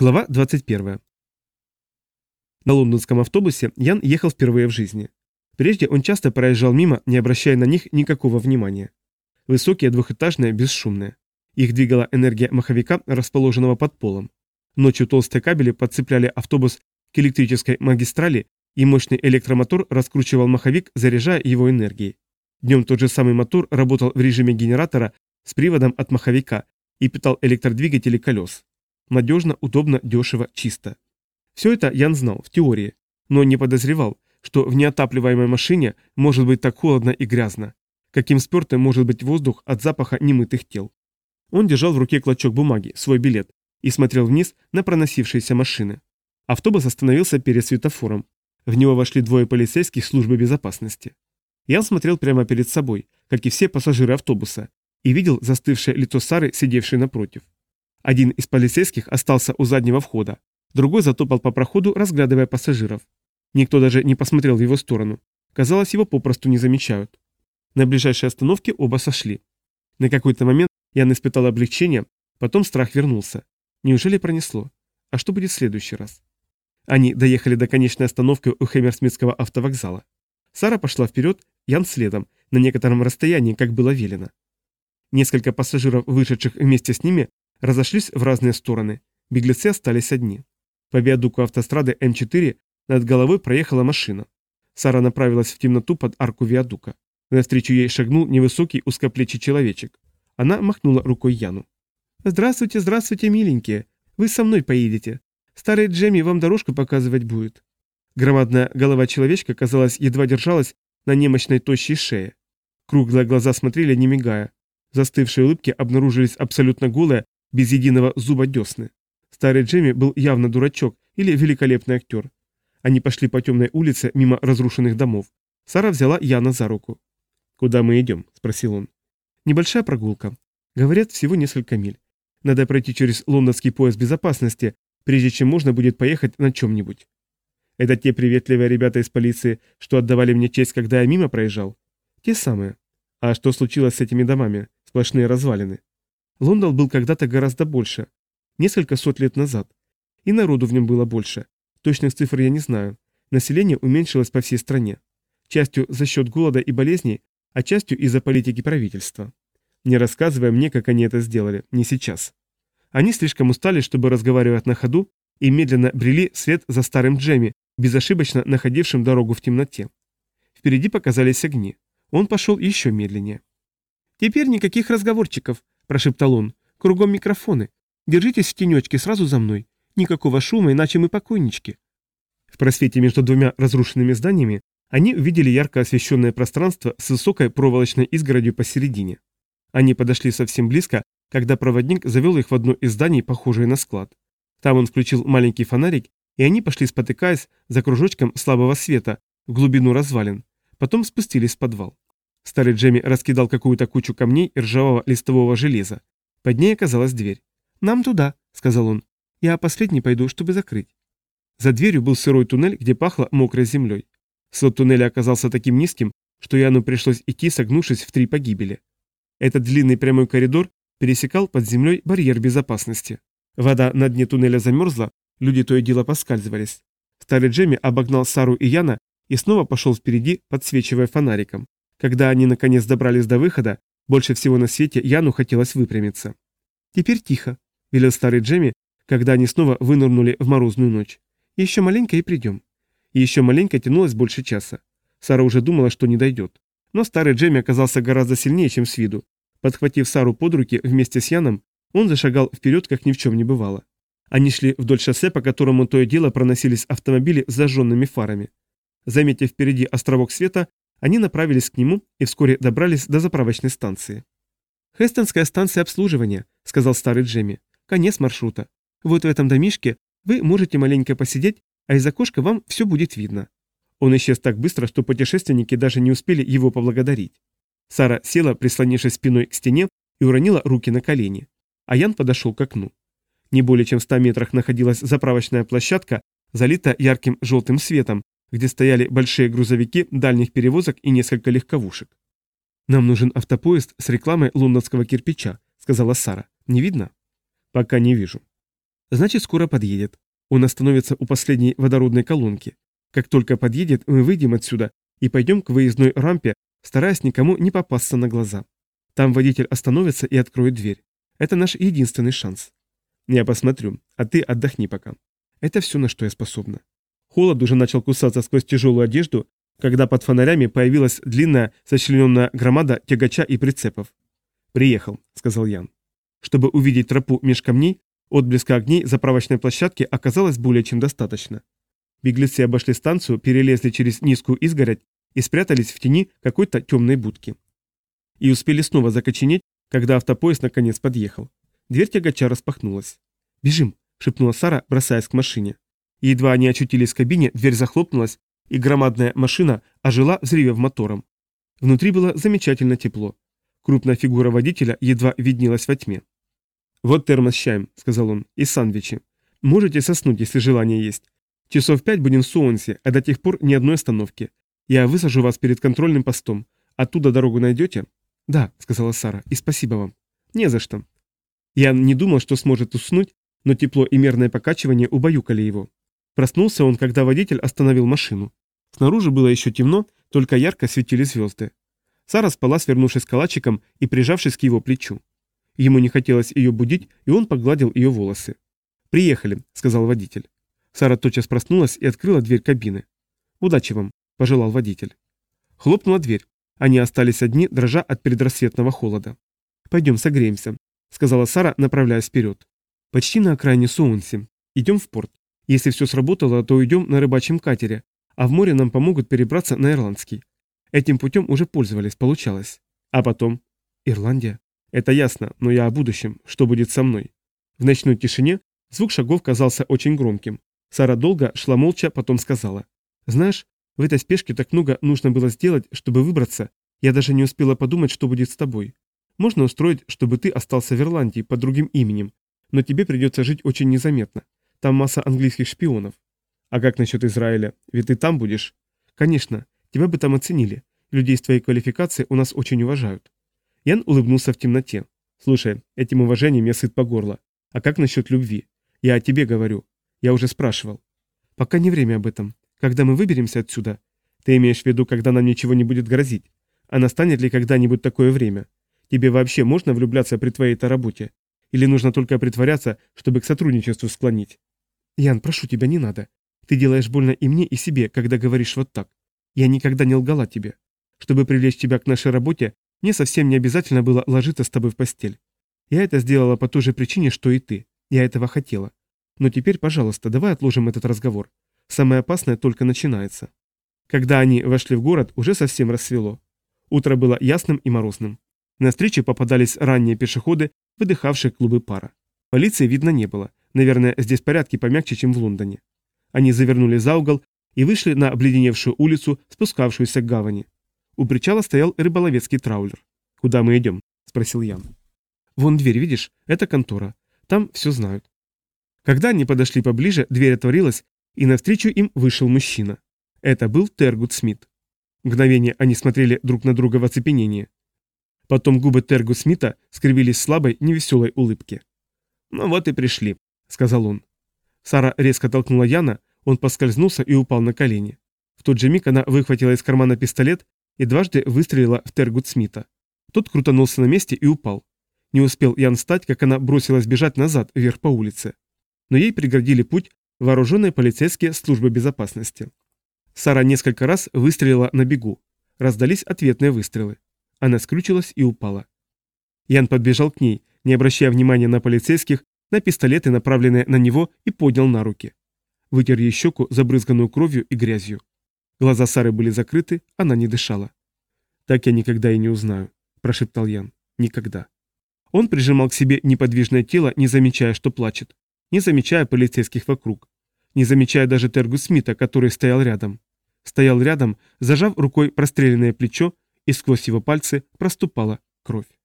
Глава 21. На лондонском автобусе Ян ехал впервые в жизни. Прежде он часто проезжал мимо, не обращая на них никакого внимания. Высокие, двухэтажные, бесшумные. Их двигала энергия маховика, расположенного под полом. Ночью толстые кабели подцепляли автобус к электрической магистрали, и мощный электромотор раскручивал маховик, заряжая его энергией. Днем тот же самый мотор работал в режиме генератора с приводом от маховика и питал электродвигатели колес. Надежно, удобно, дешево, чисто. Все это Ян знал, в теории, но не подозревал, что в неотапливаемой машине может быть так холодно и грязно, каким спертым может быть воздух от запаха немытых тел. Он держал в руке клочок бумаги, свой билет, и смотрел вниз на проносившиеся машины. Автобус остановился перед светофором. В него вошли двое полицейских службы безопасности. Ян смотрел прямо перед собой, как и все пассажиры автобуса, и видел застывшее лицо Сары, сидевшей напротив. Один из полицейских остался у заднего входа, другой затопал по проходу, разглядывая пассажиров. Никто даже не посмотрел в его сторону. Казалось, его попросту не замечают. На ближайшей остановке оба сошли. На какой-то момент Ян испытал облегчение, потом страх вернулся. Неужели пронесло? А что будет в следующий раз? Они доехали до конечной остановки у Хэмерсмитского автовокзала. Сара пошла вперед, Ян следом, на некотором расстоянии, как было велено. Несколько пассажиров, вышедших вместе с ними, разошлись в разные стороны. Беглецы остались одни. По виадуку автострады М4 над головой проехала машина. Сара направилась в темноту под арку виадука. Навстречу ей шагнул невысокий узкоплечий человечек. Она махнула рукой Яну. «Здравствуйте, здравствуйте, миленькие. Вы со мной поедете. Старый Джемми вам дорожку показывать будет». Громадная голова человечка, казалось, едва держалась на немощной тощей шее. Круглые глаза смотрели, не мигая. Застывшие улыбки обнаружились абсолютно голые, без единого зуба десны. Старый Джемми был явно дурачок или великолепный актер. Они пошли по темной улице мимо разрушенных домов. Сара взяла Яна за руку. «Куда мы идем?» – спросил он. «Небольшая прогулка. Говорят, всего несколько миль. Надо пройти через лондонский пояс безопасности, прежде чем можно будет поехать на чем-нибудь. Это те приветливые ребята из полиции, что отдавали мне честь, когда я мимо проезжал? Те самые. А что случилось с этими домами? Сплошные развалины. Лондон был когда-то гораздо больше, несколько сот лет назад. И народу в нем было больше. Точных цифр я не знаю. Население уменьшилось по всей стране. Частью за счет голода и болезней, а частью из-за политики правительства. Не рассказывая мне, как они это сделали, не сейчас. Они слишком устали, чтобы разговаривать на ходу, и медленно брели след за старым Джемми, безошибочно находившим дорогу в темноте. Впереди показались огни. Он пошел еще медленнее. «Теперь никаких разговорчиков», прошептал он. «Кругом микрофоны. Держитесь в тенечке сразу за мной. Никакого шума, иначе мы покойнички». В просвете между двумя разрушенными зданиями они увидели ярко освещенное пространство с высокой проволочной изгородью посередине. Они подошли совсем близко, когда проводник завел их в одно из зданий, похожее на склад. Там он включил маленький фонарик, и они пошли, спотыкаясь, за кружочком слабого света, в глубину развалин. Потом спустились в подвал. Старый Джемми раскидал какую-то кучу камней и ржавого листового железа. Под ней оказалась дверь. «Нам туда», — сказал он. «Я последний пойду, чтобы закрыть». За дверью был сырой туннель, где пахло мокрой землей. Свод туннеля оказался таким низким, что Яну пришлось идти, согнувшись в три погибели. Этот длинный прямой коридор пересекал под землей барьер безопасности. Вода на дне туннеля замерзла, люди то и дело поскальзывались. Старый Джемми обогнал Сару и Яна и снова пошел впереди, подсвечивая фонариком. Когда они наконец добрались до выхода, больше всего на свете Яну хотелось выпрямиться. «Теперь тихо», — велел старый Джемми, когда они снова вынырнули в морозную ночь. «Еще маленько и придем». И еще маленько тянулось больше часа. Сара уже думала, что не дойдет. Но старый Джемми оказался гораздо сильнее, чем с виду. Подхватив Сару под руки вместе с Яном, он зашагал вперед, как ни в чем не бывало. Они шли вдоль шоссе, по которому то и дело проносились автомобили с зажженными фарами. Заметив впереди островок света, они направились к нему и вскоре добрались до заправочной станции. «Хестонская станция обслуживания», — сказал старый Джемми. «Конец маршрута. Вот в этом домишке вы можете маленько посидеть, а из окошка вам все будет видно». Он исчез так быстро, что путешественники даже не успели его поблагодарить. Сара села, прислонившись спиной к стене, и уронила руки на колени. А Ян подошел к окну. Не более чем в ста метрах находилась заправочная площадка, залита ярким желтым светом, где стояли большие грузовики дальних перевозок и несколько легковушек. «Нам нужен автопоезд с рекламой лондонского кирпича», — сказала Сара. «Не видно?» «Пока не вижу». Значит, скоро подъедет. Он остановится у последней водородной колонки. Как только подъедет, мы выйдем отсюда и пойдем к выездной рампе, стараясь никому не попасться на глаза. Там водитель остановится и откроет дверь. Это наш единственный шанс. Я посмотрю, а ты отдохни пока. Это все, на что я способна. Холод уже начал кусаться сквозь тяжелую одежду, когда под фонарями появилась длинная сочлененная громада тягача и прицепов. «Приехал», — сказал Ян. Чтобы увидеть тропу меж камней, отблеска огней заправочной площадки оказалось более чем достаточно. Беглецы обошли станцию, перелезли через низкую изгородь и спрятались в тени какой-то темной будки. И успели снова закоченеть, когда автопоезд наконец подъехал. Дверь тягача распахнулась. «Бежим!» — шепнула Сара, бросаясь к машине. Едва они очутились в кабине, дверь захлопнулась, и громадная машина ожила, взревев мотором. Внутри было замечательно тепло. Крупная фигура водителя едва виднелась во тьме. «Вот термос с чаем», — сказал он, — «и сандвичи. Можете соснуть, если желание есть. Часов пять будем в Суонсе, а до тех пор ни одной остановки. Я высажу вас перед контрольным постом. Оттуда дорогу найдете?» «Да», — сказала Сара, — «и спасибо вам». «Не за что». Я не думал, что сможет уснуть, но тепло и мерное покачивание убаюкали его. Проснулся он, когда водитель остановил машину. Снаружи было еще темно, только ярко светили звезды. Сара спала, свернувшись калачиком и прижавшись к его плечу. Ему не хотелось ее будить, и он погладил ее волосы. «Приехали», — сказал водитель. Сара тотчас проснулась и открыла дверь кабины. «Удачи вам», — пожелал водитель. Хлопнула дверь. Они остались одни, дрожа от предрассветного холода. «Пойдем согреемся», — сказала Сара, направляясь вперед. «Почти на окраине Суонси. Идем в порт. Если все сработало, то уйдем на рыбачьем катере, а в море нам помогут перебраться на Ирландский. Этим путем уже пользовались, получалось. А потом? Ирландия. Это ясно, но я о будущем. Что будет со мной? В ночной тишине звук шагов казался очень громким. Сара долго шла молча, потом сказала. «Знаешь, в этой спешке так много нужно было сделать, чтобы выбраться. Я даже не успела подумать, что будет с тобой. Можно устроить, чтобы ты остался в Ирландии под другим именем, но тебе придется жить очень незаметно. Там масса английских шпионов. А как насчет Израиля? Ведь ты там будешь? Конечно, тебя бы там оценили. Людей с твоей квалификацией у нас очень уважают. Ян улыбнулся в темноте. «Слушай, этим уважением я сыт по горло. А как насчет любви? Я о тебе говорю. Я уже спрашивал». «Пока не время об этом. Когда мы выберемся отсюда?» «Ты имеешь в виду, когда нам ничего не будет грозить? А настанет ли когда-нибудь такое время? Тебе вообще можно влюбляться при твоей-то работе? Или нужно только притворяться, чтобы к сотрудничеству склонить?» «Ян, прошу тебя, не надо. Ты делаешь больно и мне, и себе, когда говоришь вот так. Я никогда не лгала тебе. Чтобы привлечь тебя к нашей работе, мне совсем не обязательно было ложиться с тобой в постель. Я это сделала по той же причине, что и ты. Я этого хотела. Но теперь, пожалуйста, давай отложим этот разговор. Самое опасное только начинается. Когда они вошли в город, уже совсем рассвело. Утро было ясным и морозным. На встрече попадались ранние пешеходы, выдыхавшие клубы пара. Полиции видно не было. Наверное, здесь порядки помягче, чем в Лондоне. Они завернули за угол и вышли на обледеневшую улицу, спускавшуюся к гавани. У причала стоял рыболовецкий траулер. «Куда мы идем?» – спросил Ян. «Вон дверь, видишь? Это контора. Там все знают». Когда они подошли поближе, дверь отворилась, и навстречу им вышел мужчина. Это был Тергут Смит. Мгновение они смотрели друг на друга в оцепенении. Потом губы Тергу Смита скривились слабой, невеселой улыбке. «Ну вот и пришли», — сказал он. Сара резко толкнула Яна, он поскользнулся и упал на колени. В тот же миг она выхватила из кармана пистолет и дважды выстрелила в Тергут Смита. Тот крутанулся на месте и упал. Не успел Ян встать, как она бросилась бежать назад, вверх по улице. Но ей преградили путь вооруженные полицейские службы безопасности. Сара несколько раз выстрелила на бегу. Раздались ответные выстрелы. Она скрючилась и упала. Ян подбежал к ней, не обращая внимания на полицейских, на пистолеты, направленные на него, и поднял на руки. Вытер ей щеку, забрызганную кровью и грязью. Глаза Сары были закрыты, она не дышала. «Так я никогда и не узнаю», – прошептал Ян. «Никогда». Он прижимал к себе неподвижное тело, не замечая, что плачет, не замечая полицейских вокруг, не замечая даже Тергу Смита, который стоял рядом. Стоял рядом, зажав рукой простреленное плечо, и сквозь его пальцы проступала кровь.